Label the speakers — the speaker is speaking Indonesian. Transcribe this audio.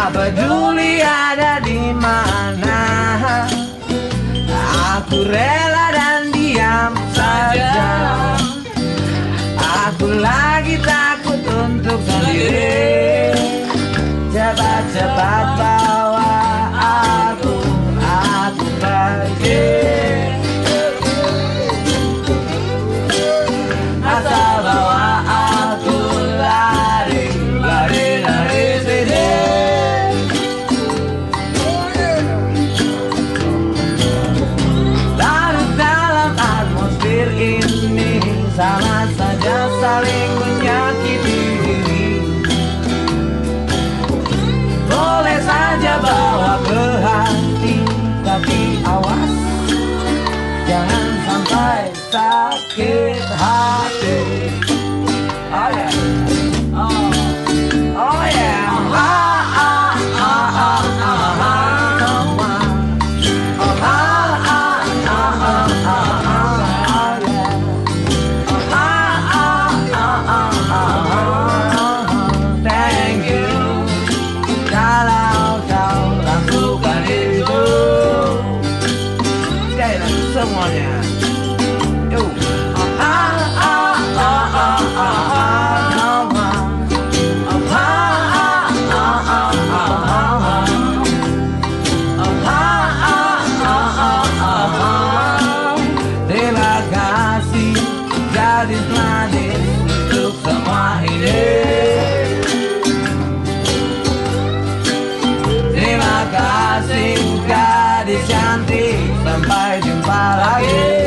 Speaker 1: Tak peduli ada di mana. Aku rela dan diam saja. Aku lagi takut untuk sendiri. saling menyakiti. Boleh saja bawa ke hati Tapi awas. Jangan sampai sakit hati. I just 哟 Yeah.